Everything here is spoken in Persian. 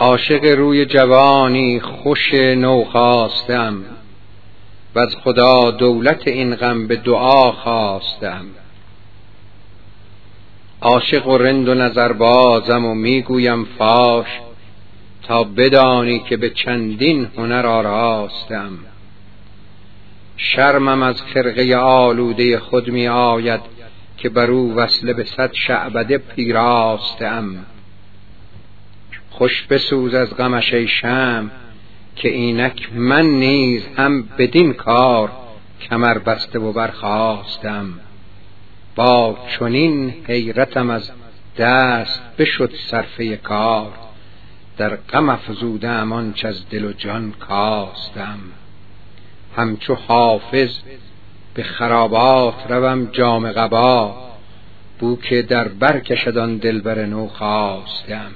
عاشق روی جوانی خوش نو خواستم و از خدا دولت این غم به دعا خواستم. عاشق و رند و نظربازم و می‌گویم فاش تا بدانی که به چندین هنر آراستم. شرمم از خرقه آلوده خود می آید که بر او وصله به صد شعبده پیراستم. خوش بسوز از غمش ای شم که اینک من نیز هم بدین کار کمر بسته و برخواستم با چنین حیرتم از دست بشد صرفه کار در غم افزودم آنچ از دل و جان کاستم. همچو حافظ به خرابات روم جام قبا بو که در بر کشد آن دلبر نو خواستم